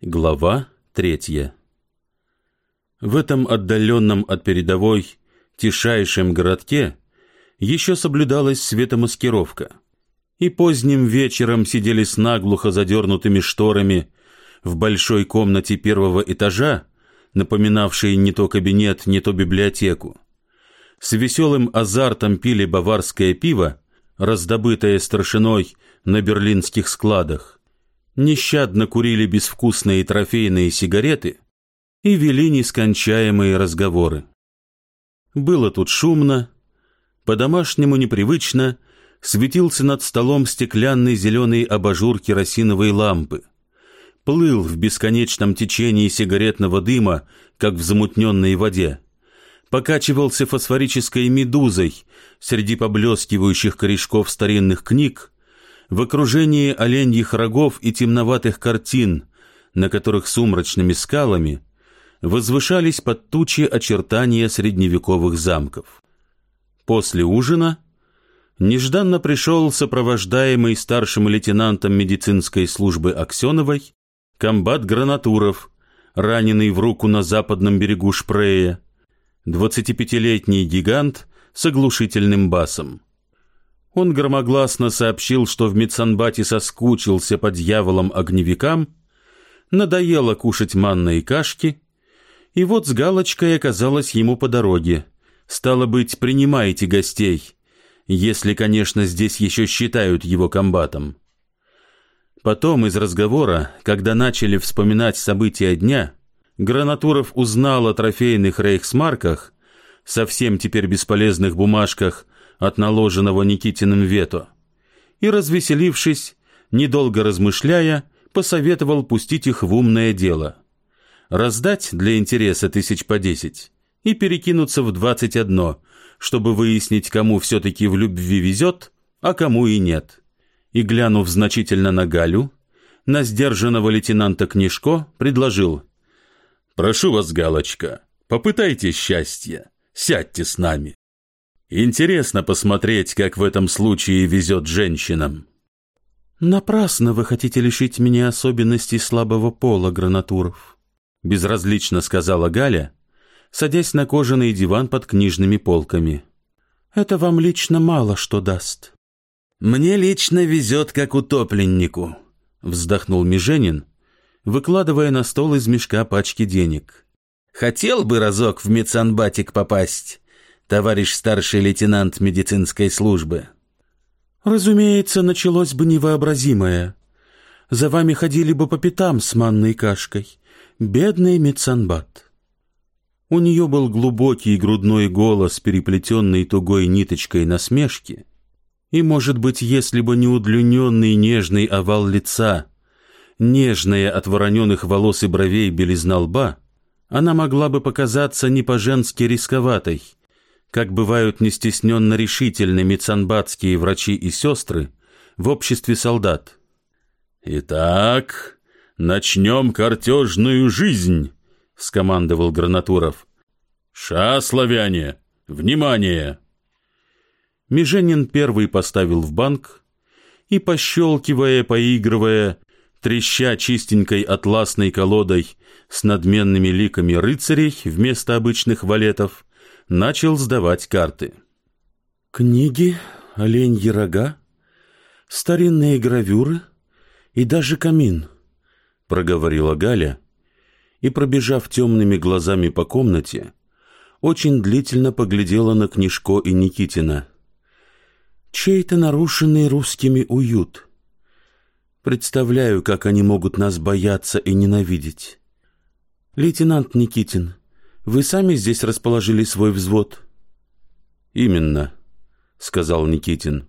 Глава третья. В этом отдаленном от передовой тишайшем городке еще соблюдалась светомаскировка, и поздним вечером сидели с наглухо задернутыми шторами в большой комнате первого этажа, напоминавшей не то кабинет, не то библиотеку. С веселым азартом пили баварское пиво, раздобытое старшиной на берлинских складах нещадно курили безвкусные трофейные сигареты и вели нескончаемые разговоры. Было тут шумно, по-домашнему непривычно светился над столом стеклянный зеленый абажур керосиновой лампы, плыл в бесконечном течении сигаретного дыма, как в замутненной воде, покачивался фосфорической медузой среди поблескивающих корешков старинных книг, в окружении оленьих рогов и темноватых картин, на которых сумрачными скалами возвышались под тучи очертания средневековых замков. После ужина нежданно пришел сопровождаемый старшим лейтенантом медицинской службы Аксеновой комбат Гранатуров, раненый в руку на западном берегу Шпрея, 25-летний гигант с оглушительным басом. Он громогласно сообщил, что в Мецанбате соскучился по дьяволам-огневикам, надоело кушать манные кашки, и вот с галочкой оказалась ему по дороге. Стало быть, принимайте гостей, если, конечно, здесь еще считают его комбатом. Потом из разговора, когда начали вспоминать события дня, Гранатуров узнал о трофейных рейхсмарках, совсем теперь бесполезных бумажках от наложенного Никитиным вето, и, развеселившись, недолго размышляя, посоветовал пустить их в умное дело. Раздать для интереса тысяч по десять и перекинуться в двадцать одно, чтобы выяснить, кому все-таки в любви везет, а кому и нет. И, глянув значительно на Галю, на сдержанного лейтенанта Книжко предложил «Прошу вас, Галочка, попытайте счастье, сядьте с нами». Интересно посмотреть, как в этом случае везет женщинам. Напрасно вы хотите лишить меня особенностей слабого пола, Гранатуров. Безразлично сказала Галя, садясь на кожаный диван под книжными полками. Это вам лично мало что даст. Мне лично везет, как утопленнику, вздохнул Меженин, выкладывая на стол из мешка пачки денег. Хотел бы разок в медсанбатик попасть товарищ старший лейтенант медицинской службы. Разумеется, началось бы невообразимое. За вами ходили бы по пятам с манной кашкой. Бедный медсанбат. У нее был глубокий грудной голос, переплетенный тугой ниточкой насмешки, и, может быть, если бы не удлиненный нежный овал лица, нежная от вороненых волос и бровей белизна лба, она могла бы показаться не по-женски рисковатой, как бывают нестесненно решительны мецанбатские врачи и сестры в обществе солдат. «Итак, начнем картежную жизнь», — скомандовал Гранатуров. «Ша, славяне, внимание!» Меженин первый поставил в банк и, пощелкивая, поигрывая, треща чистенькой атласной колодой с надменными ликами рыцарей вместо обычных валетов, начал сдавать карты. «Книги, оленьи рога, старинные гравюры и даже камин», — проговорила Галя, и, пробежав темными глазами по комнате, очень длительно поглядела на Книжко и Никитина. «Чей-то нарушенный русскими уют. Представляю, как они могут нас бояться и ненавидеть. Лейтенант Никитин, вы сами здесь расположили свой взвод? Именно, сказал Никитин.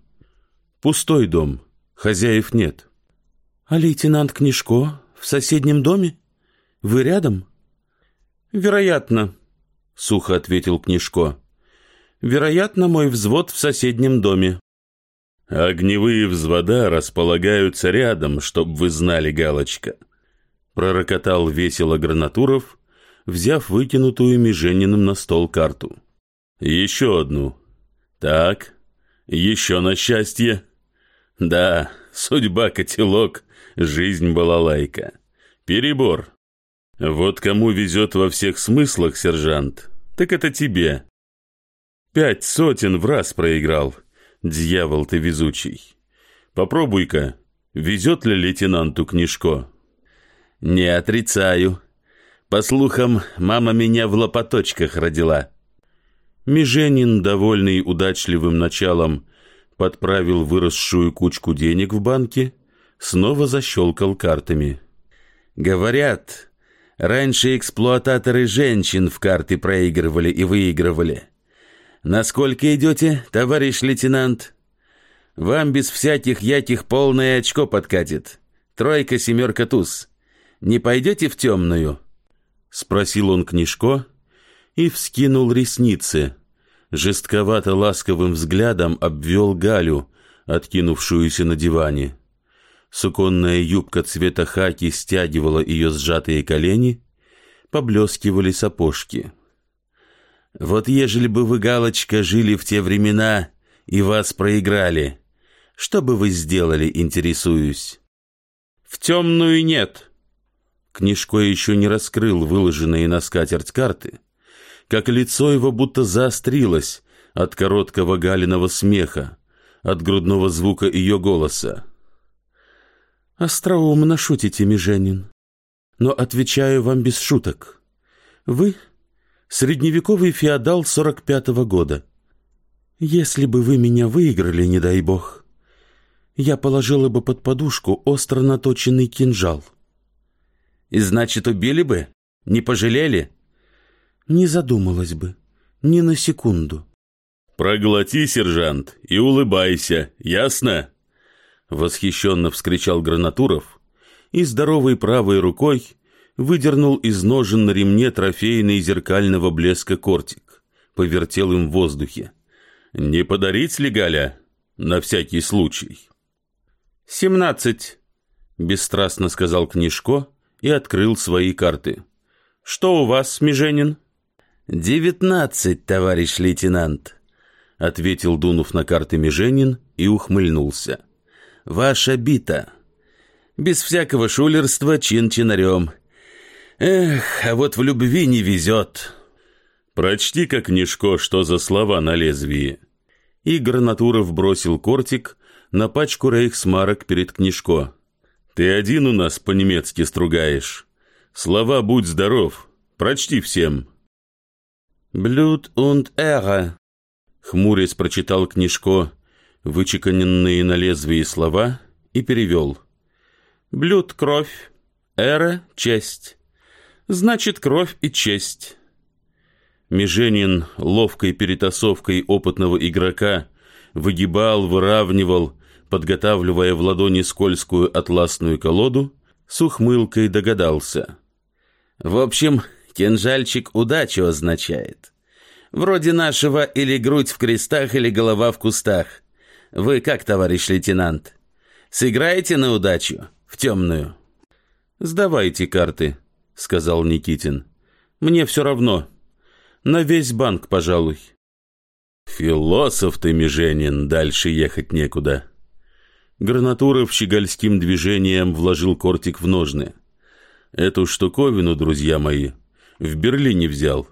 Пустой дом, хозяев нет. А лейтенант Книжко в соседнем доме? Вы рядом? Вероятно, сухо ответил Книжко. Вероятно, мой взвод в соседнем доме. Огневые взвода располагаются рядом, чтоб вы знали, галочка. Пророкотал весело Гранатуров взяв выкинутую Межениным на стол карту. «Еще одну. Так, еще на счастье. Да, судьба котелок, жизнь была лайка. перебор. Вот кому везет во всех смыслах, сержант, так это тебе. Пять сотен в раз проиграл, дьявол ты везучий. Попробуй-ка, везет ли лейтенанту книжко? Не отрицаю. По слухам, мама меня в лопаточках родила. Меженин, довольный удачливым началом, подправил выросшую кучку денег в банке, снова защелкал картами. Говорят, раньше эксплуататоры женщин в карты проигрывали и выигрывали. Насколько идете, товарищ лейтенант? Вам без всяких яких полное очко подкатит. Тройка, семерка, туз. Не пойдете в темную?» Спросил он книжко и вскинул ресницы. Жестковато-ласковым взглядом обвел Галю, откинувшуюся на диване. Суконная юбка цвета хаки стягивала ее сжатые колени, поблескивали сапожки. «Вот ежели бы вы, Галочка, жили в те времена и вас проиграли, что бы вы сделали, интересуюсь?» «В темную нет». Книжко еще не раскрыл выложенные на скатерть карты, как лицо его будто заострилось от короткого Галиного смеха, от грудного звука ее голоса. Остроумно шутите, Меженин. Но отвечаю вам без шуток. Вы — средневековый феодал сорок пятого года. Если бы вы меня выиграли, не дай бог, я положила бы под подушку остро наточенный кинжал. И значит, убили бы? Не пожалели? Не задумалась бы. Ни на секунду. Проглоти, сержант, и улыбайся, ясно? Восхищенно вскричал Гранатуров и здоровой правой рукой выдернул из ножен на ремне трофейный зеркального блеска кортик, повертел им в воздухе. «Не подарить ли, Галя? На всякий случай». «Семнадцать», — бесстрастно сказал Книжко и открыл свои карты. «Что у вас, Меженин?» «Девятнадцать, товарищ лейтенант», — ответил, дунув на карты Меженин и ухмыльнулся ваша бита. Без всякого шулерства чин-чинарем. Эх, а вот в любви не везет. Прочти как книжко, что за слова на лезвии. И Гранатуров бросил кортик на пачку рейхсмарок перед книжко. Ты один у нас по-немецки стругаешь. Слова «будь здоров», прочти всем. «Блюд und Ehre», — хмурясь прочитал книжко, вычеканенные на лезвии слова и перевел. «Блюд — кровь, эра — честь. Значит, кровь и честь». Меженин ловкой перетасовкой опытного игрока выгибал, выравнивал, подготавливая в ладони скользкую атласную колоду, с ухмылкой догадался. «В общем, кинжальчик удачу означает. Вроде нашего или грудь в крестах, или голова в кустах. Вы как, товарищ лейтенант? Сыграете на удачу? В темную?» «Сдавайте карты», — сказал Никитин. «Мне все равно. На весь банк, пожалуй». «Философ ты, Меженин, дальше ехать некуда». Гранатуров щегольским движением вложил кортик в ножны. «Эту штуковину, друзья мои, в Берлине взял.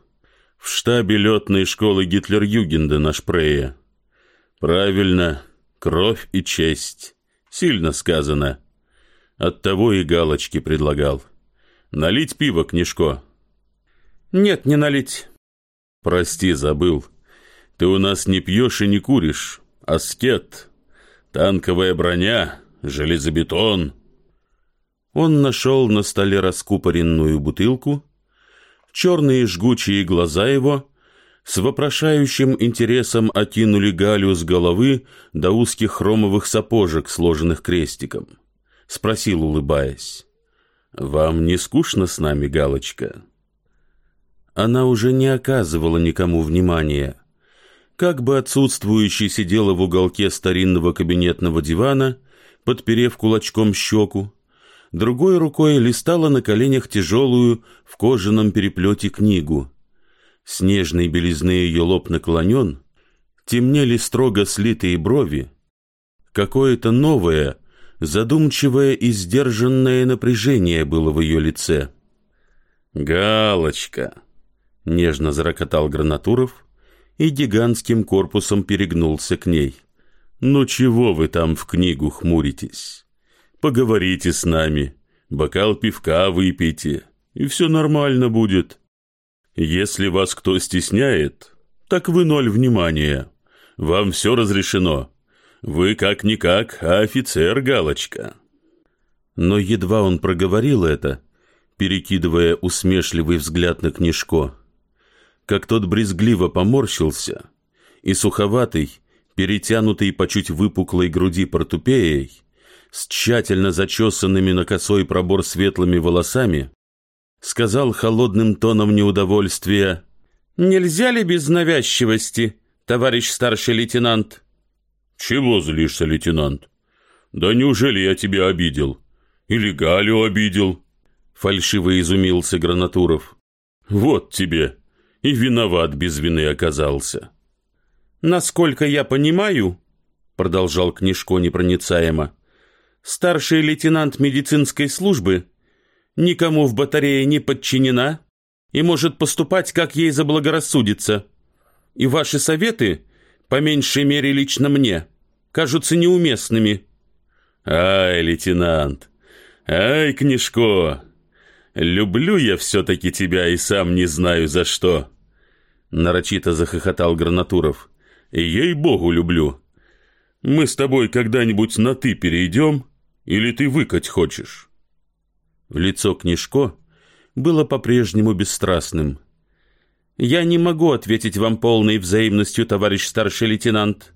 В штабе летной школы Гитлер-Югенда на Шпрее. Правильно, Кровь и честь. Сильно сказано. Оттого и галочки предлагал. Налить пиво, книжко? Нет, не налить. Прости, забыл. Ты у нас не пьешь и не куришь. Аскет. Танковая броня, железобетон. Он нашел на столе раскупоренную бутылку. Черные жгучие глаза его с вопрошающим интересом окинули Галю с головы до узких хромовых сапожек, сложенных крестиком. Спросил, улыбаясь, «Вам не скучно с нами, Галочка?» Она уже не оказывала никому внимания. Как бы отсутствующий сидела в уголке старинного кабинетного дивана, подперев кулачком щеку, другой рукой листала на коленях тяжелую в кожаном переплете книгу — снежной белизны ее лоб наклонен, темнели строго слитые брови, какое-то новое, Задумчивое и сдержанное напряжение было в ее лице. «Галочка!» — нежно зарокотал Гранатуров и гигантским корпусом перегнулся к ней. «Ну чего вы там в книгу хмуритесь? Поговорите с нами, бокал пивка выпейте, и все нормально будет. Если вас кто стесняет, так вы ноль внимания. Вам все разрешено. Вы как-никак офицер, Галочка». Но едва он проговорил это, перекидывая усмешливый взгляд на книжко, как тот брезгливо поморщился, и суховатый, перетянутый по чуть выпуклой груди портупеей, с тщательно зачесанными на косой пробор светлыми волосами, сказал холодным тоном неудовольствия «Нельзя ли без навязчивости, товарищ старший лейтенант?» «Чего злишься, лейтенант? Да неужели я тебя обидел? Или Галю обидел?» Фальшиво изумился Гранатуров. «Вот тебе! И виноват без вины оказался!» «Насколько я понимаю, — продолжал Книжко непроницаемо, — старший лейтенант медицинской службы никому в батарее не подчинена и может поступать, как ей заблагорассудится. И ваши советы, по меньшей мере лично мне, кажутся неуместными». «Ай, лейтенант! Ай, Книжко! Люблю я все-таки тебя и сам не знаю за что!» Нарочито захохотал Гранатуров. «Ей-богу, люблю! Мы с тобой когда-нибудь на «ты» перейдем? Или ты выкать хочешь?» Лицо Книжко было по-прежнему бесстрастным. «Я не могу ответить вам полной взаимностью, товарищ старший лейтенант.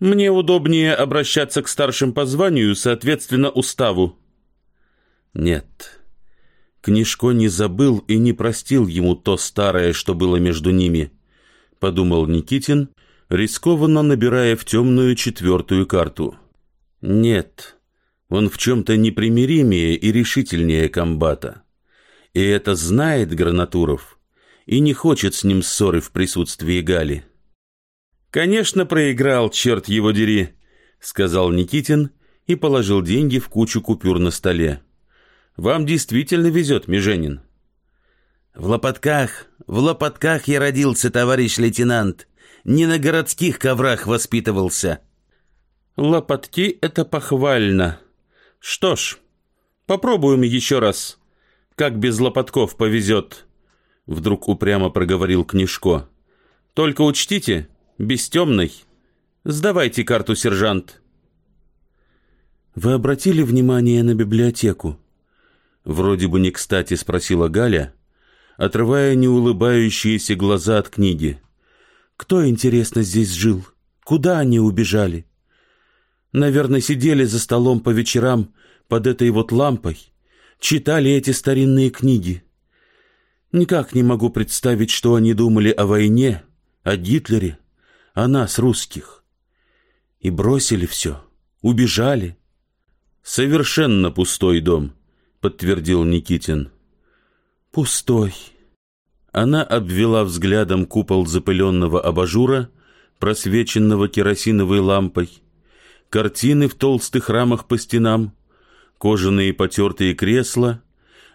Мне удобнее обращаться к старшим по званию, соответственно, уставу». «Нет». Книжко не забыл и не простил ему то старое, что было между ними, подумал Никитин, рискованно набирая в темную четвертую карту. Нет, он в чем-то непримиримее и решительнее комбата. И это знает Гранатуров и не хочет с ним ссоры в присутствии Гали. «Конечно, проиграл, черт его дери», — сказал Никитин и положил деньги в кучу купюр на столе. Вам действительно везет, Меженин. В лопатках, в лопатках я родился, товарищ лейтенант. Не на городских коврах воспитывался. Лопатки — это похвально. Что ж, попробуем еще раз. Как без лопатков повезет. Вдруг упрямо проговорил Книжко. Только учтите, без темной. Сдавайте карту, сержант. Вы обратили внимание на библиотеку? Вроде бы не кстати спросила Галя, отрывая неулыбающиеся глаза от книги. Кто, интересно, здесь жил? Куда они убежали? Наверное, сидели за столом по вечерам под этой вот лампой, читали эти старинные книги. Никак не могу представить, что они думали о войне, о Гитлере, о нас, русских. И бросили все, убежали. Совершенно пустой дом подтвердил Никитин. Пустой. Она обвела взглядом купол запыленного абажура, просвеченного керосиновой лампой, картины в толстых рамах по стенам, кожаные потертые кресла,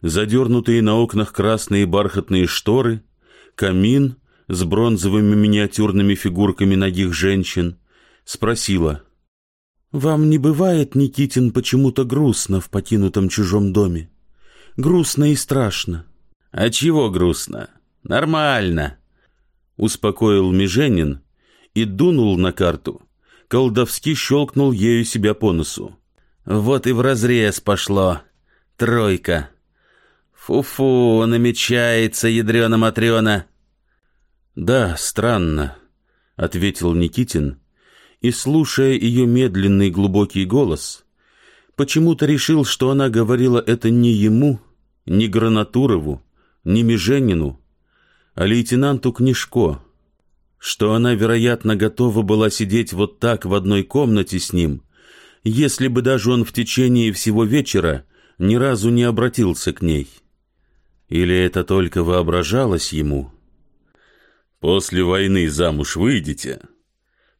задернутые на окнах красные бархатные шторы, камин с бронзовыми миниатюрными фигурками ногих женщин, спросила — «Вам не бывает, Никитин, почему-то грустно в покинутом чужом доме? Грустно и страшно». «А чего грустно? Нормально», — успокоил Меженин и дунул на карту. Колдовски щелкнул ею себя по носу. «Вот и в разрез пошло. Тройка. Фу-фу, намечается, ядрена-матрена». «Да, странно», — ответил Никитин, и, слушая ее медленный глубокий голос, почему-то решил, что она говорила это не ему, не Гранатурову, не Меженину, а лейтенанту Книжко, что она, вероятно, готова была сидеть вот так в одной комнате с ним, если бы даже он в течение всего вечера ни разу не обратился к ней. Или это только воображалось ему? «После войны замуж выйдете?»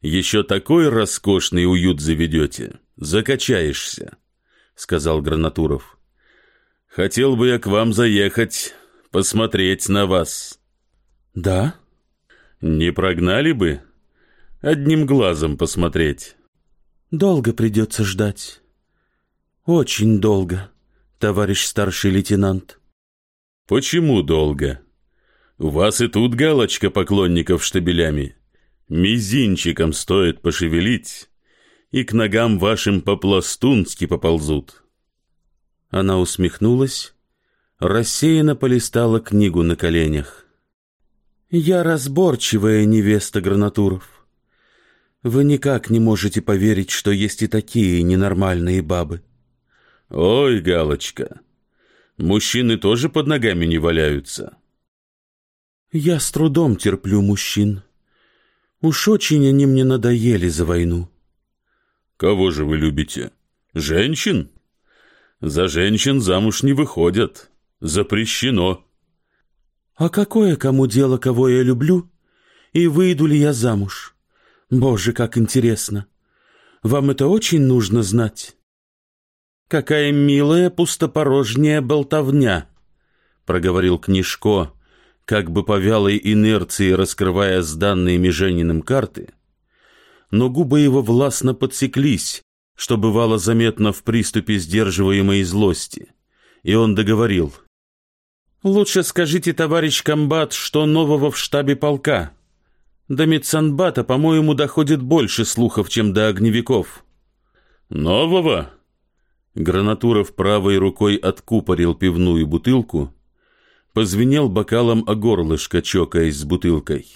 Еще такой роскошный уют заведете, закачаешься. сказал Гранатуров. Хотел бы я к вам заехать, посмотреть на вас. Да? Не прогнали бы? Одним глазом посмотреть. Долго придется ждать. Очень долго, товарищ старший лейтенант. Почему долго? У вас и тут галочка поклонников штабелями. Мизинчиком стоит пошевелить, и к ногам вашим по-пластунски поползут. Она усмехнулась, рассеянно полистала книгу на коленях. «Я разборчивая невеста Гранатуров. Вы никак не можете поверить, что есть и такие ненормальные бабы». «Ой, Галочка, мужчины тоже под ногами не валяются». «Я с трудом терплю мужчин. Уж очень они мне надоели за войну». «Кого же вы любите? Женщин?» За женщин замуж не выходят. Запрещено. А какое кому дело, кого я люблю? И выйду ли я замуж? Боже, как интересно. Вам это очень нужно знать. Какая милая пустопорожняя болтовня, проговорил Книжко, как бы по вялой инерции раскрывая сданные Межениным карты, но губы его властно подсеклись, что бывало заметно в приступе сдерживаемой злости. И он договорил. «Лучше скажите, товарищ комбат, что нового в штабе полка. До медсанбата, по-моему, доходит больше слухов, чем до огневиков». «Нового?» Гранатуров правой рукой откупорил пивную бутылку, позвенел бокалом о горлышко, чокаясь с бутылкой.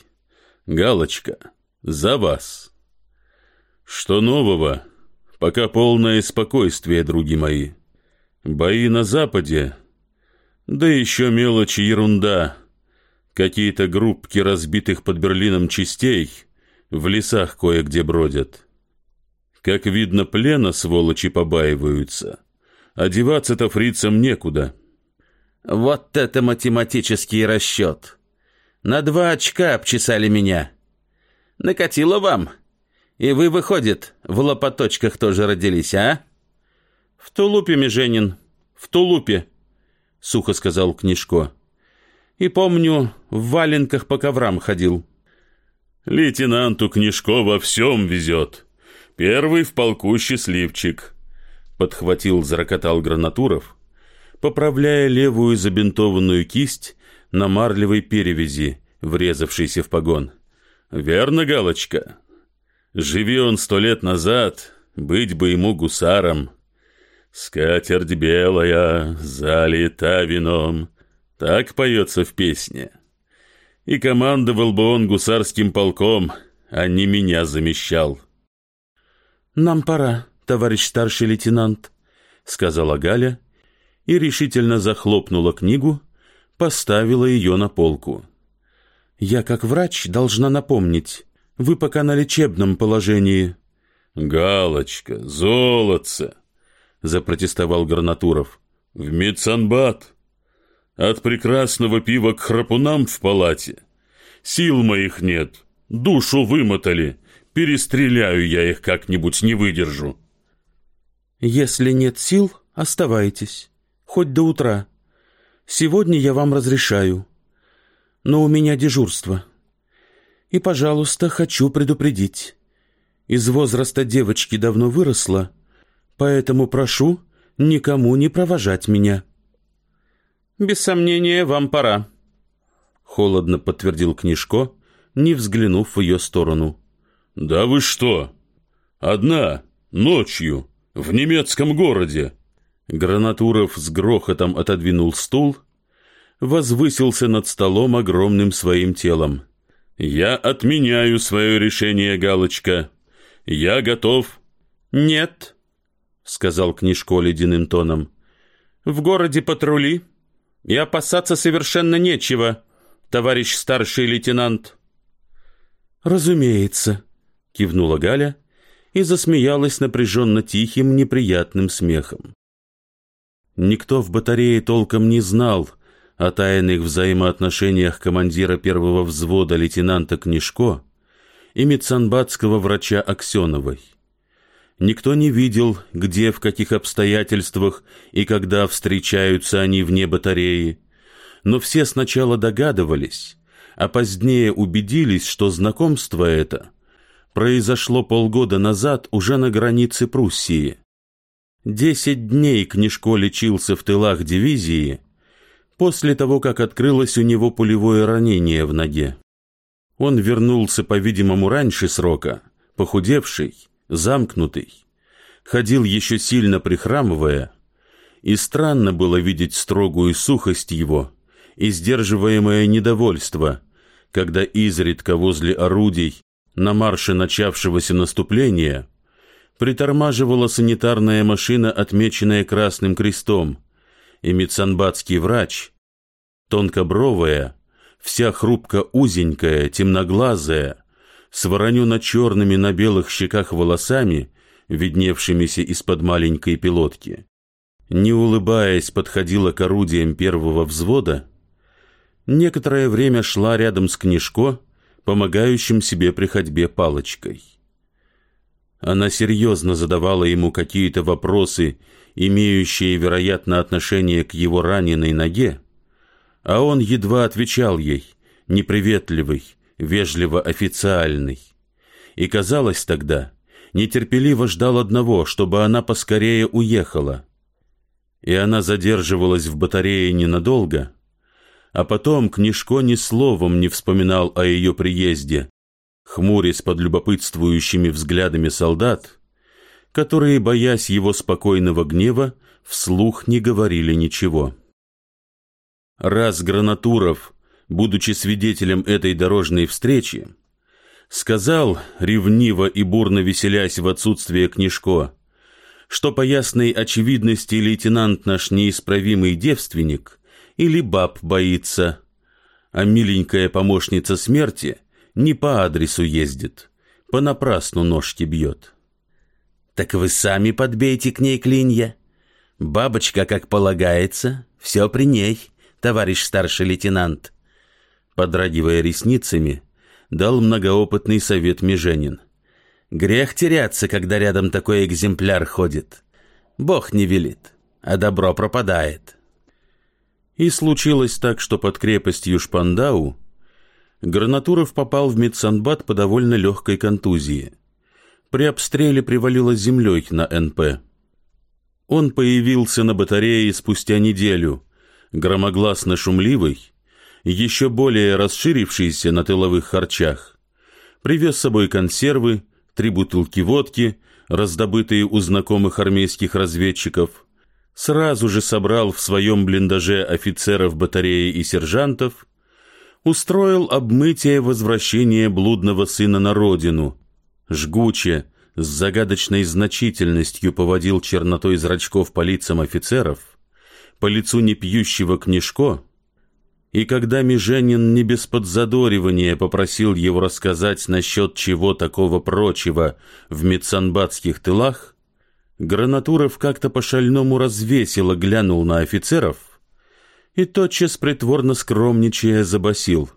«Галочка, за вас!» «Что нового?» Пока полное спокойствие, други мои. Бои на западе, да еще мелочи ерунда. Какие-то группки разбитых под Берлином частей в лесах кое-где бродят. Как видно, плена сволочи побаиваются. Одеваться-то фрицам некуда. Вот это математический расчет. На два очка обчесали меня. Накатило вам? — и вы, выходит, в лопаточках тоже родились, а? В тулупе, Меженин, в тулупе, сухо сказал Книжко. И помню, в валенках по коврам ходил. Лейтенанту Книжко во всем везет. Первый в полку счастливчик, подхватил, зарокотал Гранатуров, поправляя левую забинтованную кисть на марлевой перевязи, врезавшейся в погон. «Верно, Галочка?» Живи он сто лет назад, быть бы ему гусаром. Скатерть белая, залита вином. Так поется в песне. И командовал бы он гусарским полком, а не меня замещал. «Нам пора, товарищ старший лейтенант», — сказала Галя и решительно захлопнула книгу, поставила ее на полку. «Я, как врач, должна напомнить, вы пока на лечебном положении». «Галочка, золотце!» — запротестовал Гарнатуров. «В медсанбат! От прекрасного пива к храпунам в палате. Сил моих нет, душу вымотали. Перестреляю я их как-нибудь, не выдержу». «Если нет сил, оставайтесь, хоть до утра. Сегодня я вам разрешаю, но у меня дежурство». И, пожалуйста, хочу предупредить. Из возраста девочки давно выросла, поэтому прошу никому не провожать меня. Без сомнения, вам пора, холодно подтвердил Книжко, не взглянув в ее сторону. Да вы что? Одна, ночью, в немецком городе. Гранатуров с грохотом отодвинул стул, возвысился над столом огромным своим телом. «Я отменяю свое решение, Галочка. Я готов». «Нет», — сказал Книжко ледяным тоном. «В городе патрули, и опасаться совершенно нечего, товарищ старший лейтенант». «Разумеется», — кивнула Галя и засмеялась напряженно тихим, неприятным смехом. Никто в батарее толком не знал, — о тайных взаимоотношениях командира первого взвода лейтенанта Книжко и медсанбатского врача Аксеновой. Никто не видел, где, в каких обстоятельствах и когда встречаются они вне батареи. Но все сначала догадывались, а позднее убедились, что знакомство это произошло полгода назад уже на границе Пруссии. Десять дней Книжко лечился в тылах дивизии после того, как открылось у него пулевое ранение в ноге. Он вернулся, по-видимому, раньше срока, похудевший, замкнутый, ходил еще сильно прихрамывая, и странно было видеть строгую сухость его и сдерживаемое недовольство, когда изредка возле орудий на марше начавшегося наступления притормаживала санитарная машина, отмеченная красным крестом, и медсанбатский врач, тонкобровая, вся хрупко узенькая, темноглазая, с воронено-черными на белых щеках волосами, видневшимися из-под маленькой пилотки, не улыбаясь, подходила к орудиям первого взвода, некоторое время шла рядом с Книжко, помогающим себе при ходьбе палочкой. Она серьезно задавала ему какие-то вопросы, имеющие, вероятно, отношение к его раненой ноге, а он едва отвечал ей, неприветливый, вежливо официальный. И казалось тогда, нетерпеливо ждал одного, чтобы она поскорее уехала. И она задерживалась в батарее ненадолго, а потом Книжко ни словом не вспоминал о ее приезде, хмурясь под любопытствующими взглядами солдат, которые, боясь его спокойного гнева, вслух не говорили ничего. Раз Гранатуров будучи свидетелем этой дорожной встречи, сказал, ревниво и бурно веселясь в отсутствие Книжко, что по ясной очевидности лейтенант наш неисправимый девственник или баб боится, а миленькая помощница смерти не по адресу ездит, понапрасну ножки бьет. Так вы сами подбейте к ней клинья. Бабочка, как полагается, все при ней, товарищ старший лейтенант подрагивая ресницами, дал многоопытный совет Меженин. «Грех теряться, когда рядом такой экземпляр ходит. Бог не велит, а добро пропадает». И случилось так, что под крепостью Шпандау Гранатуров попал в медсанбат по довольно легкой контузии. При обстреле привалило землей на НП. Он появился на батарее спустя неделю, громогласно шумливый, еще более расширившийся на тыловых харчах. Привез с собой консервы, три бутылки водки, раздобытые у знакомых армейских разведчиков, сразу же собрал в своем блиндаже офицеров батареи и сержантов, устроил обмытие возвращения блудного сына на родину, жгуче, с загадочной значительностью поводил чернотой зрачков по лицам офицеров, по лицу непьющего книжко, и когда Меженин не без подзадоривания попросил его рассказать насчет чего такого прочего в медсанбатских тылах, Гранатуров как-то по-шальному развесило глянул на офицеров и тотчас притворно скромничая забасил.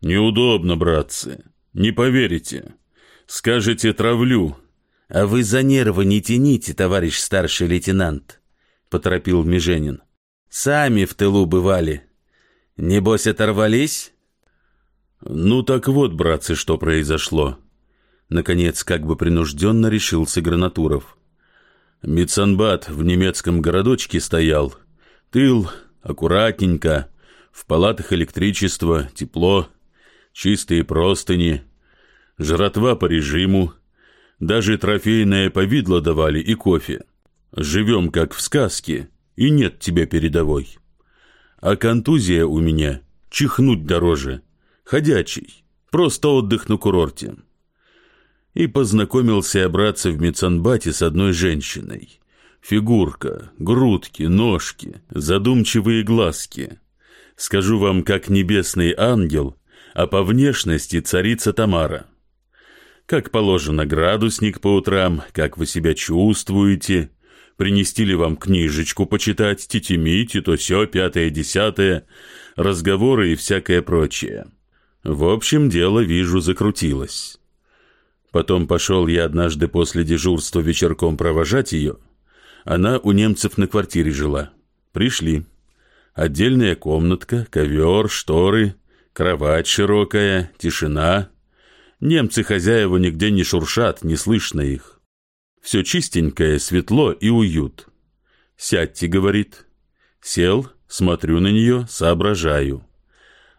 «Неудобно, братцы, не поверите. Скажете, травлю». «А вы за нервы не тяните, товарищ старший лейтенант», — поторопил Меженин. «Сами в тылу бывали». Небось, оторвались? Ну так вот, братцы, что произошло. Наконец, как бы принужденно решился Гранатуров. Мицанбат в немецком городочке стоял. Тыл, аккуратненько, в палатах электричество, тепло, чистые простыни, жратва по режиму, даже трофейное повидло давали и кофе. Живем как в сказке, и нет тебе передовой. А контузия у меня чихнуть дороже. Ходячий. Просто отдых на курорте. И познакомился я, братцы, в Мецанбате с одной женщиной. Фигурка, грудки, ножки, задумчивые глазки. Скажу вам, как небесный ангел, а по внешности царица Тамара. Как положено градусник по утрам, как вы себя чувствуете – принести ли вам книжечку почитать, тетемить и то все, пятое-десятое, разговоры и всякое прочее. В общем, дело, вижу, закрутилось. Потом пошел я однажды после дежурства вечерком провожать ее. Она у немцев на квартире жила. Пришли. Отдельная комнатка, ковер, шторы, кровать широкая, тишина. Немцы хозяева нигде не шуршат, не слышно их. Все чистенькое, светло и уют. «Сядьте», — говорит. Сел, смотрю на нее, соображаю.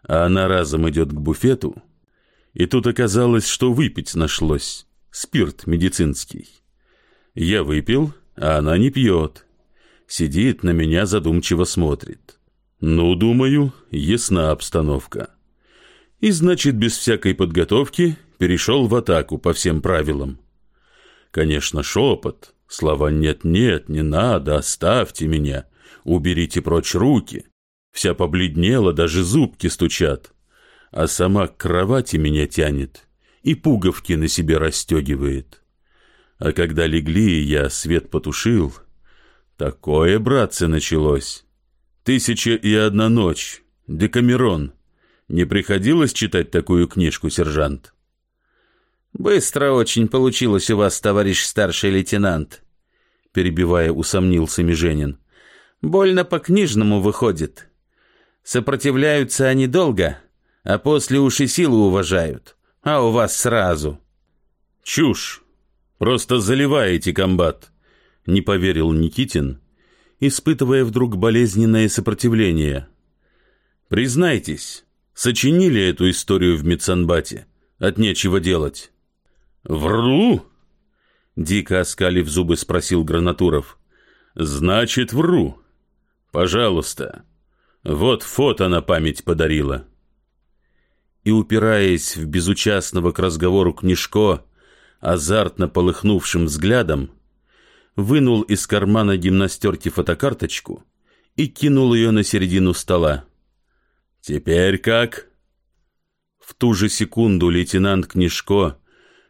А она разом идет к буфету, и тут оказалось, что выпить нашлось. Спирт медицинский. Я выпил, а она не пьет. Сидит, на меня задумчиво смотрит. Ну, думаю, ясна обстановка. И, значит, без всякой подготовки перешел в атаку по всем правилам. Конечно, шепот, слова «нет-нет, не надо, оставьте меня», «уберите прочь руки». Вся побледнела, даже зубки стучат. А сама к кровати меня тянет и пуговки на себе расстегивает. А когда легли, я свет потушил. Такое, братцы, началось. «Тысяча и одна ночь», Декамерон. Не приходилось читать такую книжку, сержант? Быстро очень получилось у вас, товарищ старший лейтенант, перебивая, усомнился Меженин. Больно по-книжному выходит. Сопротивляются они долго, а после уж и силу уважают. А у вас сразу. Чушь. Просто заливаете комбат, не поверил Никитин, испытывая вдруг болезненное сопротивление. «Признайтесь, сочинили эту историю в Мецанбате? От нечего делать». «Вру?» — дико оскалив зубы спросил Гранатуров. «Значит, вру. Пожалуйста. Вот фото на память подарила». И, упираясь в безучастного к разговору книжко, азартно полыхнувшим взглядом, вынул из кармана гимнастерки фотокарточку и кинул ее на середину стола. «Теперь как?» В ту же секунду лейтенант Книжко,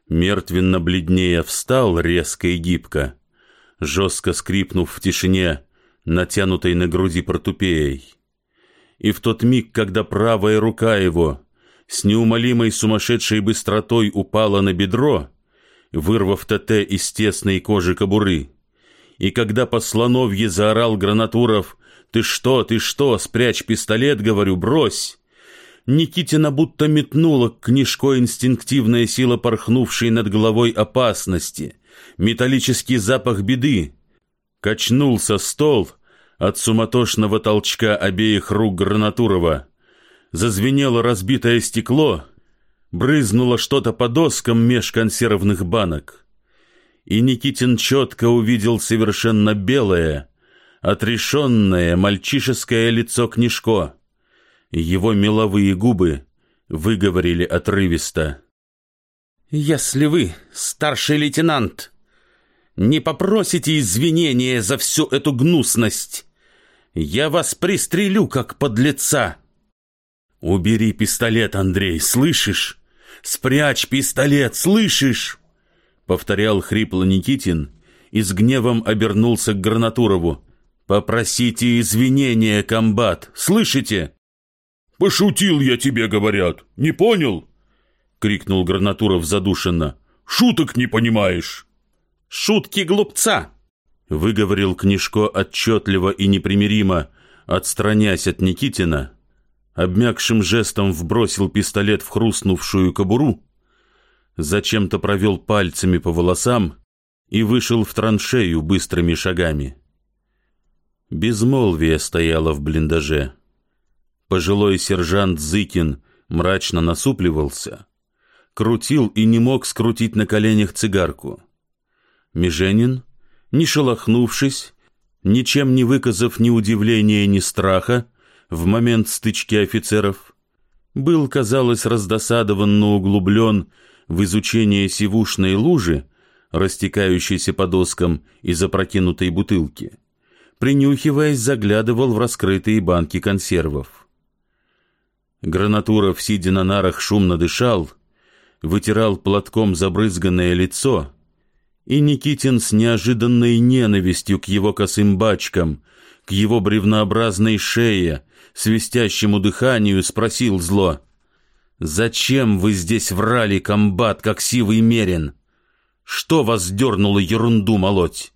мертвенно бледнее, встал резко и гибко, жестко скрипнув в тишине, натянутой на груди портупеей. И в тот миг, когда правая рука его с неумолимой сумасшедшей быстротой упала на бедро, вырвав ТТ из тесной кожи кобуры, и когда по слоновье заорал Гранатуров «Ты что, ты что, спрячь пистолет, говорю, брось!» Никитина будто метнула к книжко инстинктивная сила порхнувшей над головой опасности, металлический запах беды. Качнулся стол от суматошного толчка обеих рук Гранатурова. Зазвенело разбитое стекло, брызнуло что-то по доскам меж консервных банок и Никитин четко увидел совершенно белое, отрешенное мальчишеское лицо Книжко. Его меловые губы выговорили отрывисто. «Если вы, старший лейтенант, не попросите извинения за всю эту гнусность, я вас пристрелю, как подлеца!» «Убери пистолет, Андрей, слышишь? Спрячь пистолет, слышишь?» повторял хрипло Никитин и с гневом обернулся к Гранатурову. «Попросите извинения, комбат, слышите?» «Пошутил я тебе, говорят, не понял?» — крикнул Гранатуров задушенно. «Шуток не понимаешь!» «Шутки глупца!» — выговорил Книжко отчетливо и непримиримо, отстраняясь от Никитина, обмякшим жестом вбросил пистолет в хрустнувшую кобуру зачем-то провел пальцами по волосам и вышел в траншею быстрыми шагами. Безмолвие стояло в блиндаже. Пожилой сержант Зыкин мрачно насупливался, крутил и не мог скрутить на коленях цигарку. Меженин, не шелохнувшись, ничем не выказав ни удивления, ни страха, в момент стычки офицеров, был, казалось, раздосадован, но углублен в изучение сивушной лужи, растекающейся по доскам из опрокинутой бутылки, принюхиваясь, заглядывал в раскрытые банки консервов. Гранатуров, сидя на нарах, шумно дышал, вытирал платком забрызганное лицо, и Никитин с неожиданной ненавистью к его косым бачкам, к его бревнообразной шее, свистящему дыханию, спросил зло — Зачем вы здесь врали, комбат, как сивый мерин? Что вас дернуло ерунду молоть?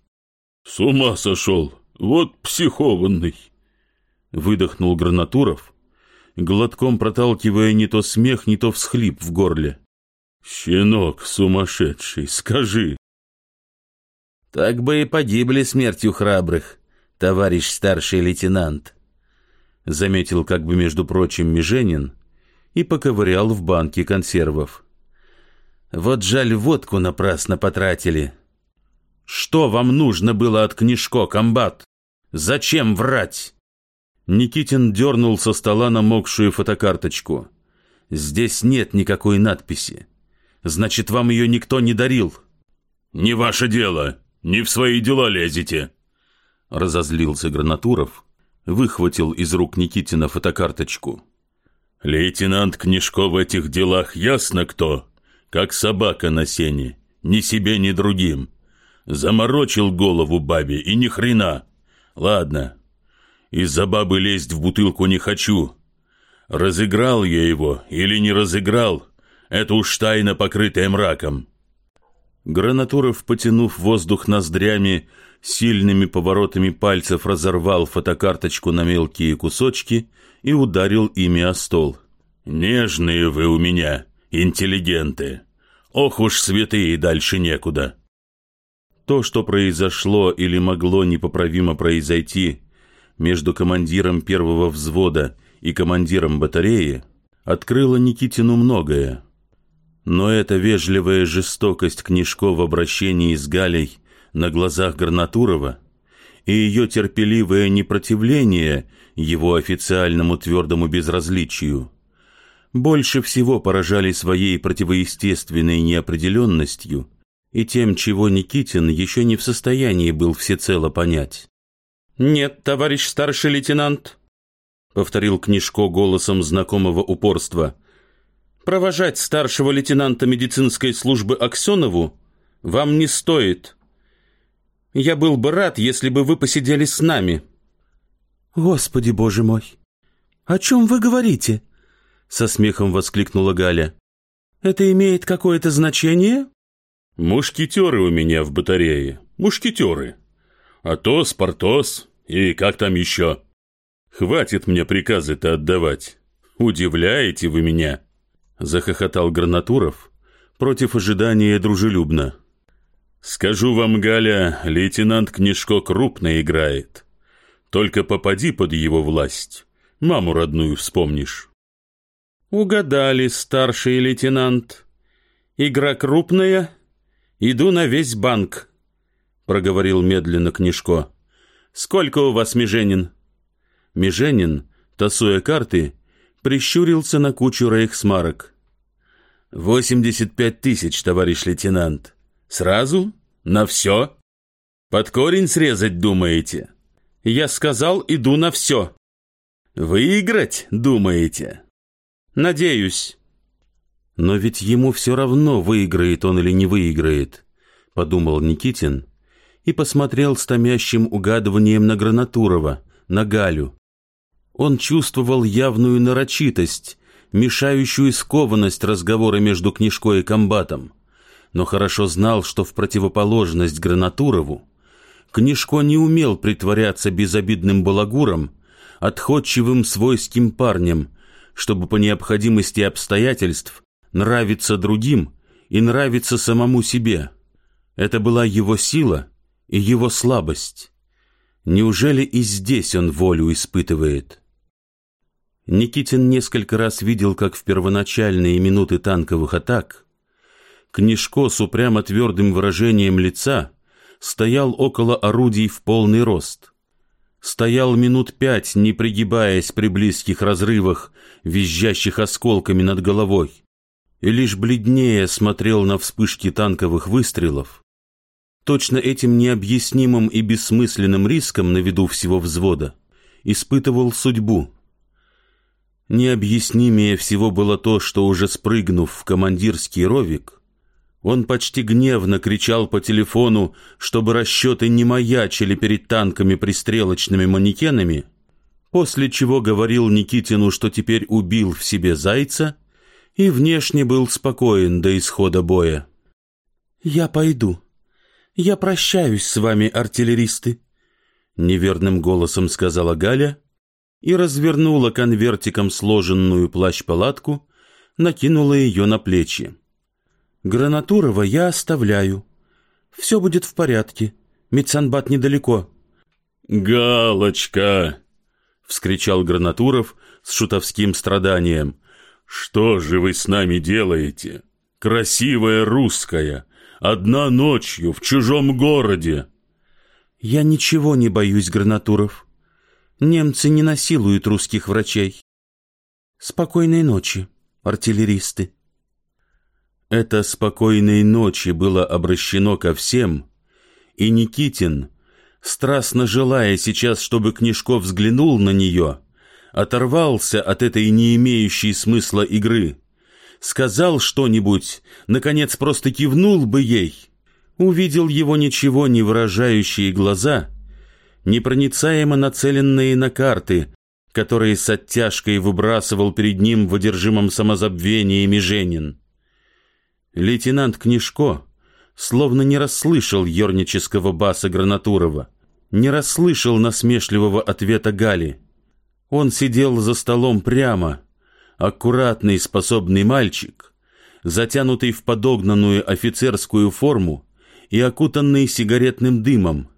С ума сошел, вот психованный. Выдохнул Гранатуров, глотком проталкивая не то смех, не то всхлип в горле. Щенок сумасшедший, скажи. Так бы и погибли смертью храбрых, товарищ старший лейтенант. Заметил как бы между прочим Меженин, и поковырял в банке консервов. Вот жаль, водку напрасно потратили. Что вам нужно было от книжко, комбат? Зачем врать? Никитин дернул со стола намокшую фотокарточку. Здесь нет никакой надписи. Значит, вам ее никто не дарил. Не ваше дело. Не в свои дела лезете. Разозлился Гранатуров, выхватил из рук Никитина фотокарточку. Лейтенант Книжко в этих делах ясно кто, как собака на сене, ни себе, ни другим. Заморочил голову бабе, и ни хрена. Ладно, из-за бабы лезть в бутылку не хочу. Разыграл я его или не разыграл, это уж тайна, покрытая мраком. Гранатуров, потянув воздух ноздрями, сильными поворотами пальцев разорвал фотокарточку на мелкие кусочки и ударил ими о стол. «Нежные вы у меня, интеллигенты! Ох уж святые, дальше некуда!» То, что произошло или могло непоправимо произойти между командиром первого взвода и командиром батареи, открыло Никитину многое. Но эта вежливая жестокость Книжко в обращении с Галей на глазах Гарнатурова и ее терпеливое непротивление его официальному твердому безразличию, больше всего поражали своей противоестественной неопределенностью и тем, чего Никитин еще не в состоянии был всецело понять. «Нет, товарищ старший лейтенант», — повторил Книжко голосом знакомого упорства, «провожать старшего лейтенанта медицинской службы Аксенову вам не стоит. Я был бы рад, если бы вы посидели с нами». «Господи, боже мой! О чем вы говорите?» Со смехом воскликнула Галя. «Это имеет какое-то значение?» «Мушкетеры у меня в батарее. Мушкетеры. Атос, Портос и как там еще. Хватит мне приказы-то отдавать. Удивляете вы меня!» Захохотал Гранатуров против ожидания дружелюбно. «Скажу вам, Галя, лейтенант Книжко крупно играет. Только попади под его власть, маму родную вспомнишь. Угадали, старший лейтенант. Игра крупная, иду на весь банк, проговорил медленно Книжко. Сколько у вас Меженин? Меженин, тасуя карты, прищурился на кучу рейхсмарок. «Восемьдесят пять тысяч, товарищ лейтенант. Сразу? На все? Под корень срезать думаете?» Я сказал, иду на все. Выиграть, думаете? Надеюсь. Но ведь ему все равно, выиграет он или не выиграет, подумал Никитин и посмотрел с томящим угадыванием на Гранатурова, на Галю. Он чувствовал явную нарочитость, мешающую скованность разговора между книжкой и комбатом, но хорошо знал, что в противоположность Гранатурову Книжко не умел притворяться безобидным балагуром, отходчивым свойским парнем, чтобы по необходимости обстоятельств нравиться другим и нравиться самому себе. Это была его сила и его слабость. Неужели и здесь он волю испытывает? Никитин несколько раз видел, как в первоначальные минуты танковых атак Книжко с упрямо твердым выражением лица стоял около орудий в полный рост. Стоял минут пять, не пригибаясь при близких разрывах, визжащих осколками над головой, и лишь бледнее смотрел на вспышки танковых выстрелов. Точно этим необъяснимым и бессмысленным риском на виду всего взвода испытывал судьбу. Необъяснимее всего было то, что уже спрыгнув в командирский ровик, он почти гневно кричал по телефону, чтобы расчеты не маячили перед танками пристрелочными манекенами, после чего говорил Никитину, что теперь убил в себе зайца и внешне был спокоен до исхода боя. «Я пойду. Я прощаюсь с вами, артиллеристы», — неверным голосом сказала Галя и развернула конвертиком сложенную плащ-палатку, накинула ее на плечи. «Гранатурова я оставляю. Все будет в порядке. Мецанбат недалеко». «Галочка!» — вскричал Гранатуров с шутовским страданием. «Что же вы с нами делаете? Красивая русская, одна ночью в чужом городе!» «Я ничего не боюсь, Гранатуров. Немцы не насилуют русских врачей. Спокойной ночи, артиллеристы». Это «спокойной ночи» было обращено ко всем, и Никитин, страстно желая сейчас, чтобы Книжков взглянул на нее, оторвался от этой не имеющей смысла игры, сказал что-нибудь, наконец просто кивнул бы ей, увидел его ничего не выражающие глаза, непроницаемо нацеленные на карты, которые с оттяжкой выбрасывал перед ним в одержимом самозабвении Меженин. Лейтенант Книжко словно не расслышал ернического баса Гранатурова, не расслышал насмешливого ответа Гали. Он сидел за столом прямо, аккуратный, способный мальчик, затянутый в подогнанную офицерскую форму и окутанный сигаретным дымом.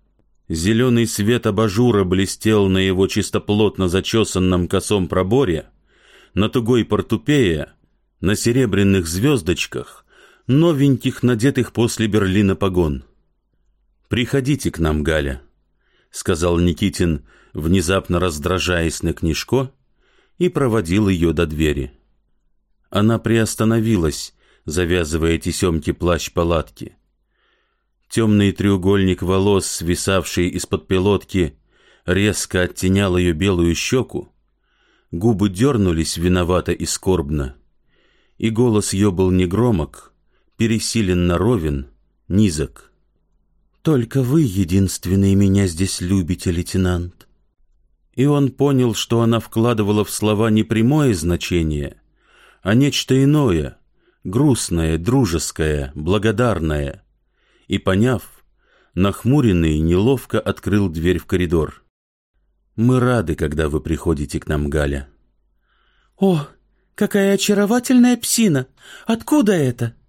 Зеленый свет абажура блестел на его чистоплотно зачесанном косом проборе, на тугой портупее, на серебряных звездочках, новеньких, надетых после Берлина погон. «Приходите к нам, Галя», — сказал Никитин, внезапно раздражаясь на книжко, и проводил ее до двери. Она приостановилась, завязывая тесемки плащ-палатки. Темный треугольник волос, свисавший из-под пилотки, резко оттенял ее белую щеку. Губы дернулись виновато и скорбно, и голос ее был негромок, пересиленно ровен, низок. «Только вы единственный меня здесь любите, лейтенант». И он понял, что она вкладывала в слова не прямое значение, а нечто иное, грустное, дружеское, благодарное. И, поняв, нахмуренный, неловко открыл дверь в коридор. «Мы рады, когда вы приходите к нам, Галя». «О, какая очаровательная псина! Откуда это?» —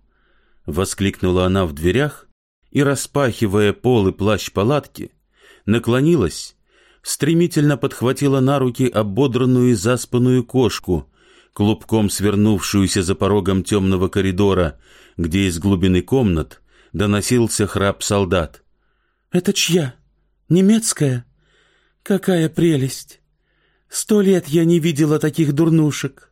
воскликнула она в дверях и, распахивая полы плащ палатки, наклонилась, стремительно подхватила на руки ободранную и заспанную кошку, клубком свернувшуюся за порогом темного коридора, где из глубины комнат доносился храп солдат. «Это чья? Немецкая? Какая прелесть! Сто лет я не видела таких дурнушек!»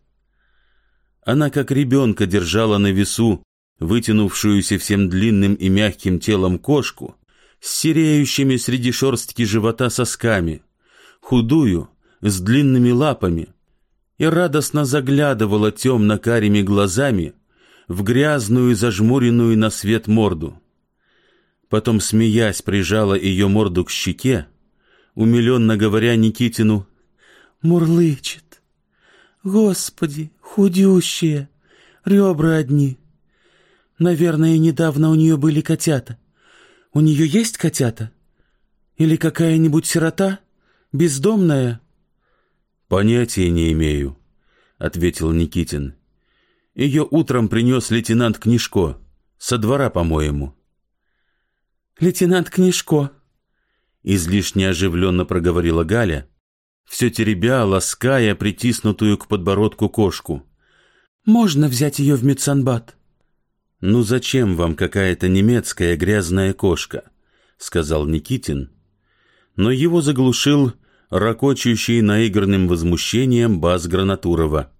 Она, как ребенка, держала на весу вытянувшуюся всем длинным и мягким телом кошку, с сереющими среди шерстки живота сосками, худую, с длинными лапами, и радостно заглядывала темно-карими глазами в грязную, зажмуренную на свет морду. Потом, смеясь, прижала ее морду к щеке, умиленно говоря Никитину, «Мурлычет! Господи, худющие, ребра одни!» Наверное, недавно у нее были котята. У нее есть котята? Или какая-нибудь сирота? Бездомная?» «Понятия не имею», — ответил Никитин. «Ее утром принес лейтенант Книжко. Со двора, по-моему». «Лейтенант Книжко», — излишне оживленно проговорила Галя, все теребя, лаская притиснутую к подбородку кошку. «Можно взять ее в медсанбат?» «Ну зачем вам какая-то немецкая грязная кошка?» — сказал Никитин. Но его заглушил ракочущий наигранным возмущением бас Гранатурова.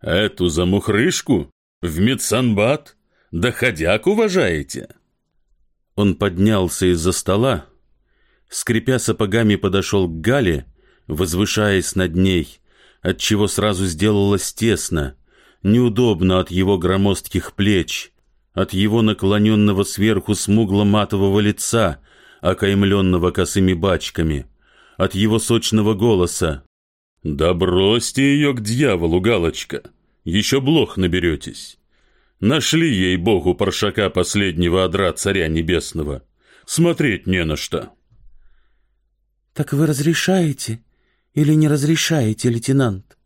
«Эту замухрышку? В медсанбат? Доходяк уважаете?» Он поднялся из-за стола, скрипя сапогами подошел к Гале, возвышаясь над ней, отчего сразу сделалось тесно, неудобно от его громоздких плеч, от его наклоненного сверху смугло-матового лица, окаймленного косыми бачками, от его сочного голоса. «Да бросьте ее к дьяволу, Галочка! Еще блох наберетесь. Нашли ей богу паршака последнего одра царя небесного. Смотреть не на что. Так вы разрешаете или не разрешаете, лейтенант?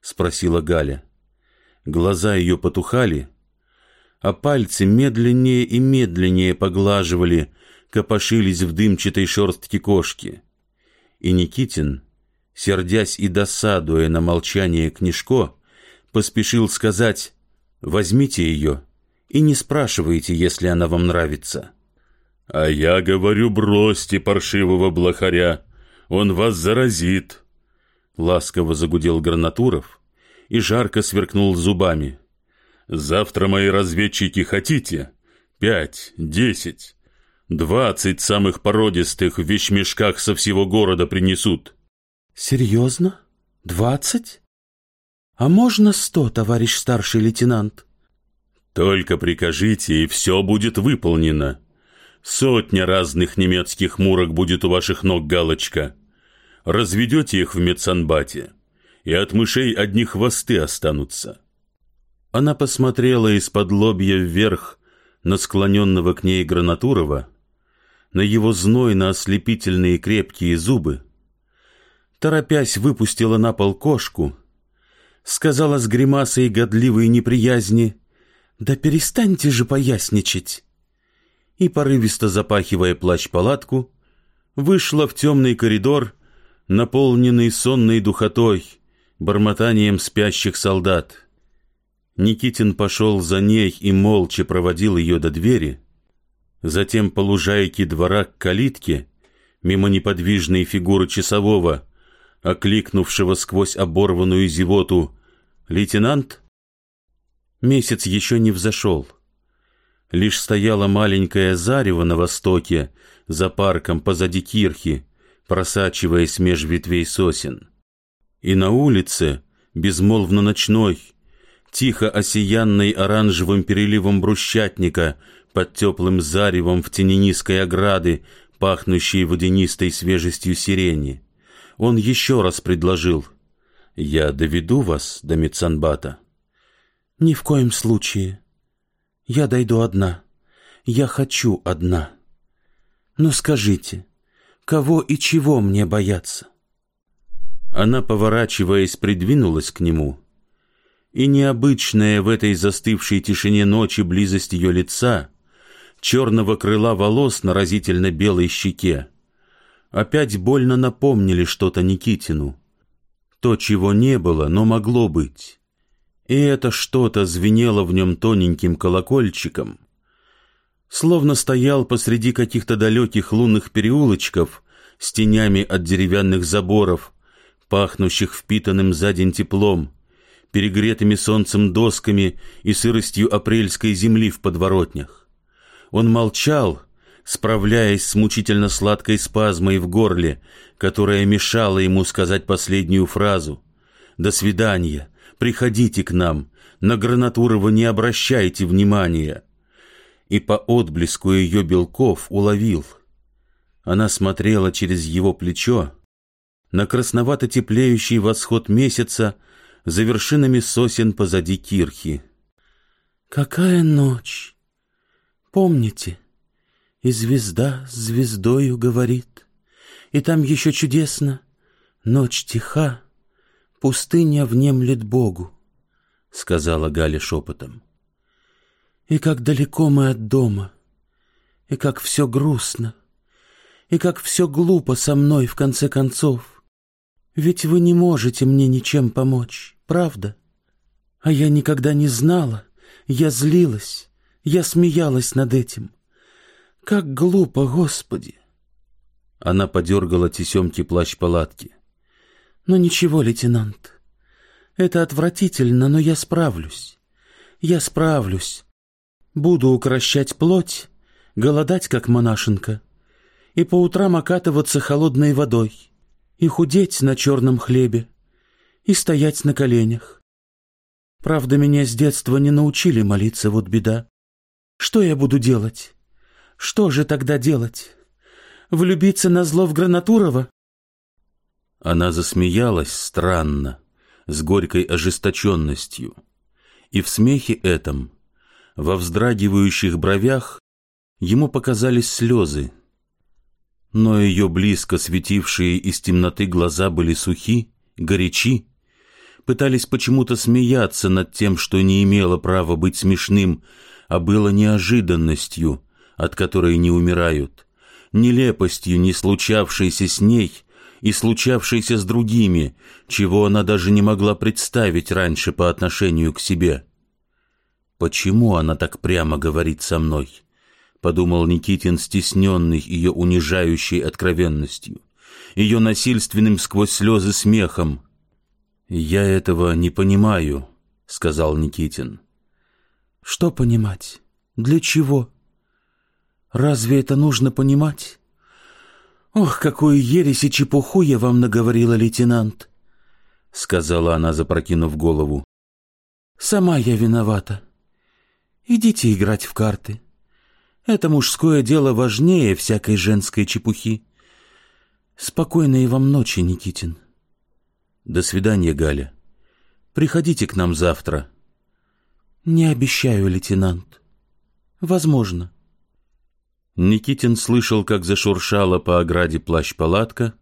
Спросила Галя. Глаза ее потухали, а пальцы медленнее и медленнее поглаживали, копошились в дымчатой шерстке кошки. И Никитин, сердясь и досадуя на молчание Книжко, поспешил сказать «Возьмите ее и не спрашивайте, если она вам нравится». «А я говорю, бросьте паршивого блохаря, он вас заразит!» Ласково загудел Гранатуров и жарко сверкнул зубами. Завтра мои разведчики хотите? Пять, десять, двадцать самых породистых в вещмешках со всего города принесут. Серьезно? Двадцать? А можно сто, товарищ старший лейтенант? Только прикажите, и все будет выполнено. Сотня разных немецких мурок будет у ваших ног галочка. Разведете их в медсанбате, и от мышей одни хвосты останутся. Она посмотрела из-под лобья вверх на склоненного к ней Гранатурова, на его знойно-ослепительные крепкие зубы, торопясь выпустила на пол кошку, сказала с гримасой годливой неприязни «Да перестаньте же поясничать!» и, порывисто запахивая плащ-палатку, вышла в темный коридор, наполненный сонной духотой, бормотанием спящих солдат. Никитин пошел за ней и молча проводил ее до двери, затем по лужайке двора к калитке, мимо неподвижной фигуры часового, окликнувшего сквозь оборванную зевоту «Лейтенант?» Месяц еще не взошел. Лишь стояла маленькая зарево на востоке, за парком позади кирхи, просачиваясь меж ветвей сосен. И на улице, безмолвно ночной, тихо осиянной оранжевым переливом брусчатника под теплым заревом в тени низкой ограды, пахнущей водянистой свежестью сирени. Он еще раз предложил «Я доведу вас до Мецанбата». «Ни в коем случае. Я дойду одна. Я хочу одна. Но скажите, кого и чего мне бояться?» Она, поворачиваясь, придвинулась к нему — и необычная в этой застывшей тишине ночи близость ее лица, черного крыла волос на разительно белой щеке, опять больно напомнили что-то Никитину. То, чего не было, но могло быть. И это что-то звенело в нем тоненьким колокольчиком, словно стоял посреди каких-то далеких лунных переулочков с тенями от деревянных заборов, пахнущих впитанным за день теплом, перегретыми солнцем досками и сыростью апрельской земли в подворотнях. Он молчал, справляясь с мучительно сладкой спазмой в горле, которая мешала ему сказать последнюю фразу. «До свидания, приходите к нам, на Гранатурова не обращайте внимания». И по отблеску ее белков уловил. Она смотрела через его плечо на красновато теплеющий восход месяца, за вершинами сосен позади кирхи. Какая ночь! Помните, и звезда с звездою говорит, и там еще чудесно, ночь тиха, пустыня внемлет Богу, сказала Галя шепотом. И как далеко мы от дома, и как все грустно, и как все глупо со мной в конце концов. Ведь вы не можете мне ничем помочь, правда? А я никогда не знала, я злилась, я смеялась над этим. Как глупо, Господи!» Она подергала тесемки плащ-палатки. «Но ничего, лейтенант, это отвратительно, но я справлюсь. Я справлюсь. Буду укращать плоть, голодать, как монашенка, и по утрам окатываться холодной водой и худеть на черном хлебе, и стоять на коленях. Правда, меня с детства не научили молиться, вот беда. Что я буду делать? Что же тогда делать? Влюбиться на зло в Гранатурова? Она засмеялась странно, с горькой ожесточенностью. И в смехе этом, во вздрагивающих бровях, ему показались слезы. Но ее близко светившие из темноты глаза были сухи, горячи, пытались почему-то смеяться над тем, что не имело права быть смешным, а было неожиданностью, от которой не умирают, нелепостью, не случавшейся с ней и случавшейся с другими, чего она даже не могла представить раньше по отношению к себе. «Почему она так прямо говорит со мной?» — подумал Никитин, стесненный ее унижающей откровенностью, ее насильственным сквозь слезы смехом. «Я этого не понимаю», — сказал Никитин. «Что понимать? Для чего? Разве это нужно понимать? Ох, какую ересь и чепуху я вам наговорила, лейтенант!» — сказала она, запрокинув голову. «Сама я виновата. Идите играть в карты. Это мужское дело важнее всякой женской чепухи. Спокойной вам ночи, Никитин». До свидания, Галя. Приходите к нам завтра. Не обещаю, лейтенант. Возможно. Никитин слышал, как зашуршала по ограде плащ-палатка,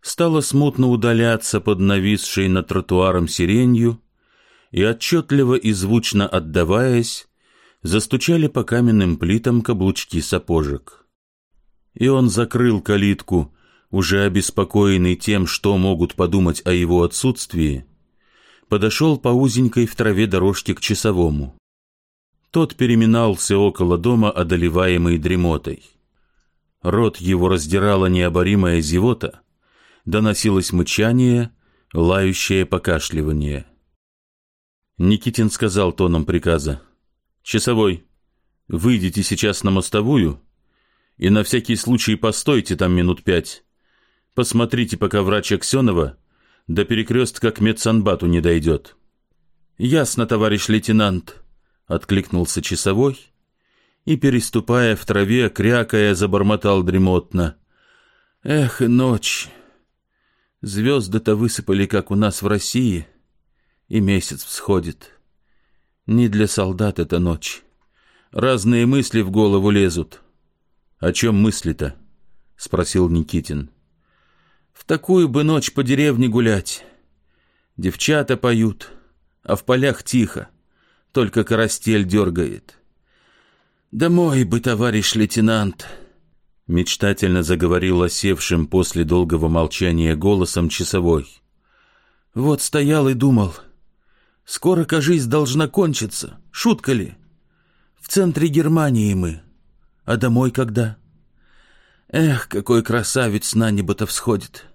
стала смутно удаляться под нависшей над тротуаром сиренью, и отчетливо и звучно отдаваясь, застучали по каменным плитам каблучки сапожек. И он закрыл калитку, уже обеспокоенный тем, что могут подумать о его отсутствии, подошел по узенькой в траве дорожке к часовому. Тот переминался около дома, одолеваемый дремотой. Рот его раздирала необоримая зевота, доносилось мычание, лающее покашливание. Никитин сказал тоном приказа. «Часовой, выйдите сейчас на мостовую и на всякий случай постойте там минут пять. Посмотрите, пока врач Аксенова до перекрестка к медсанбату не дойдет. «Ясно, товарищ лейтенант», — откликнулся часовой и, переступая в траве, крякая, забормотал дремотно. «Эх, ночь! Звезды-то высыпали, как у нас в России, и месяц всходит. Не для солдат эта ночь. Разные мысли в голову лезут». «О чем мысли-то?» — спросил Никитин. В такую бы ночь по деревне гулять. Девчата поют, а в полях тихо, только карастель дергает. «Домой бы, товарищ лейтенант!» Мечтательно заговорил осевшим после долгого молчания голосом часовой. «Вот стоял и думал. Скоро, кажись, должна кончиться. Шутка ли? В центре Германии мы. А домой когда?» Эх, какой красавец на небо-то всходит!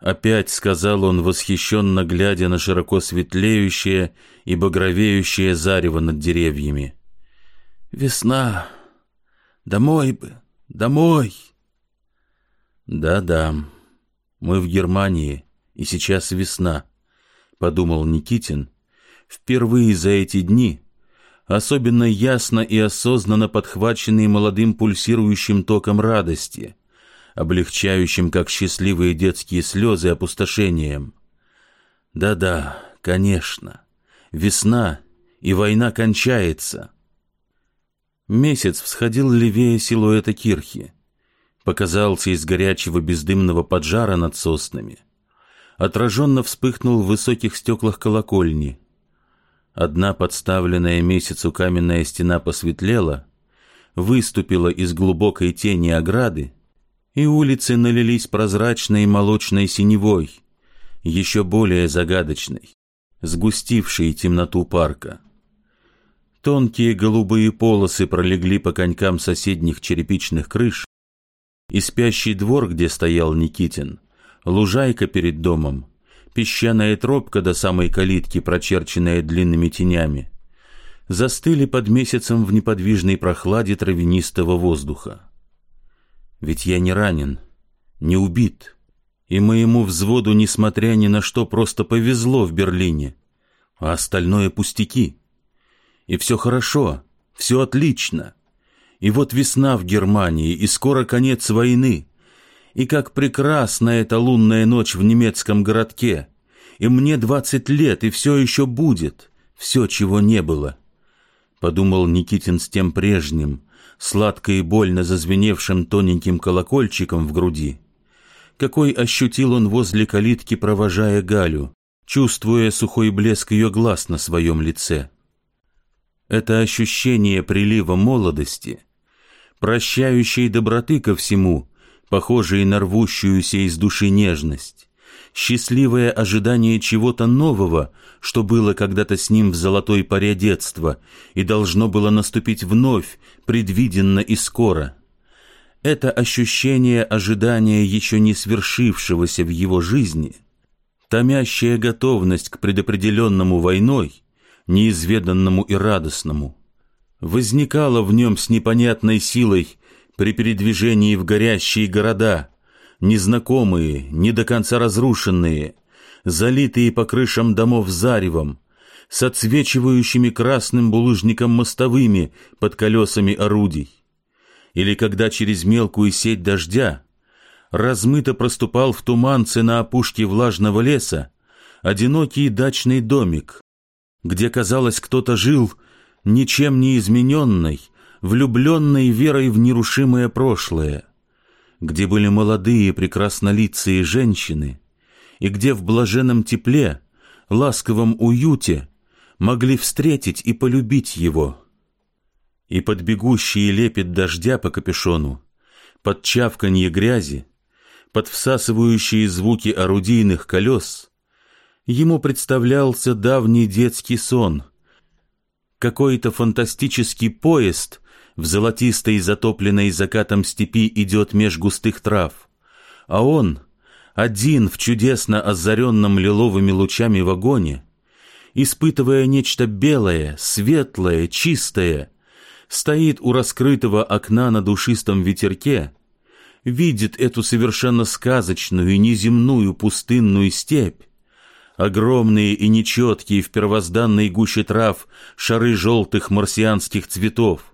Опять сказал он, восхищенно глядя на широко светлеющее и багровеющее зарево над деревьями. Весна! Домой бы! Домой! Да-да, мы в Германии, и сейчас весна, подумал Никитин, впервые за эти дни, особенно ясно и осознанно подхваченный молодым пульсирующим током радости, облегчающим, как счастливые детские слезы, опустошением. Да-да, конечно, весна, и война кончается. Месяц всходил левее силуэта кирхи, показался из горячего бездымного поджара над соснами, отраженно вспыхнул в высоких стеклах колокольни — Одна подставленная месяцу каменная стена посветлела, выступила из глубокой тени ограды, и улицы налились прозрачной молочной синевой, еще более загадочной, сгустившей темноту парка. Тонкие голубые полосы пролегли по конькам соседних черепичных крыш, и спящий двор, где стоял Никитин, лужайка перед домом, песчаная тропка до самой калитки, прочерченная длинными тенями, застыли под месяцем в неподвижной прохладе травянистого воздуха. Ведь я не ранен, не убит, и моему взводу, несмотря ни на что, просто повезло в Берлине, а остальное пустяки. И все хорошо, все отлично. И вот весна в Германии, и скоро конец войны — и как прекрасна эта лунная ночь в немецком городке, и мне двадцать лет, и все еще будет, все, чего не было. Подумал Никитин с тем прежним, сладко и больно зазвеневшим тоненьким колокольчиком в груди. Какой ощутил он возле калитки, провожая Галю, чувствуя сухой блеск ее глаз на своем лице. Это ощущение прилива молодости, прощающей доброты ко всему, похожей на рвущуюся из души нежность, счастливое ожидание чего-то нового, что было когда-то с ним в золотой поре детства и должно было наступить вновь, предвиденно и скоро. Это ощущение ожидания еще не свершившегося в его жизни, томящая готовность к предопределенному войной, неизведанному и радостному, возникало в нем с непонятной силой при передвижении в горящие города, незнакомые, не до конца разрушенные, залитые по крышам домов заревом, с отсвечивающими красным булыжником мостовыми под колесами орудий. Или когда через мелкую сеть дождя размыто проступал в туманце на опушке влажного леса одинокий дачный домик, где, казалось, кто-то жил ничем не измененной, влюбленной верой в нерушимое прошлое, где были молодые прекраснолицые женщины, и где в блаженном тепле, ласковом уюте могли встретить и полюбить его. И под бегущий лепет дождя по капюшону, под чавканье грязи, под всасывающие звуки орудийных колес, ему представлялся давний детский сон. Какой-то фантастический поезд в золотистой затопленной закатом степи идет меж густых трав, а он, один в чудесно озаренном лиловыми лучами вагоне, испытывая нечто белое, светлое, чистое, стоит у раскрытого окна на душистом ветерке, видит эту совершенно сказочную и неземную пустынную степь, огромные и нечеткие в первозданной гуще трав шары желтых марсианских цветов,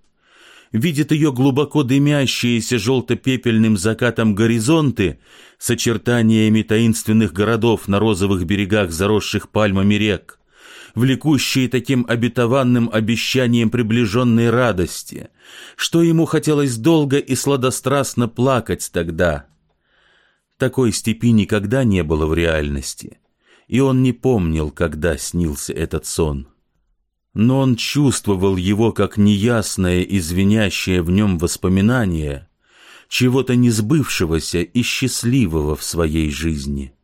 видит ее глубоко дымящиеся желто-пепельным закатом горизонты с очертаниями таинственных городов на розовых берегах заросших пальмами рек, влекущие таким обетованным обещанием приближенной радости, что ему хотелось долго и сладострастно плакать тогда. Такой степи никогда не было в реальности — и он не помнил, когда снился этот сон. Но он чувствовал его как неясное и в нем воспоминание чего-то несбывшегося и счастливого в своей жизни.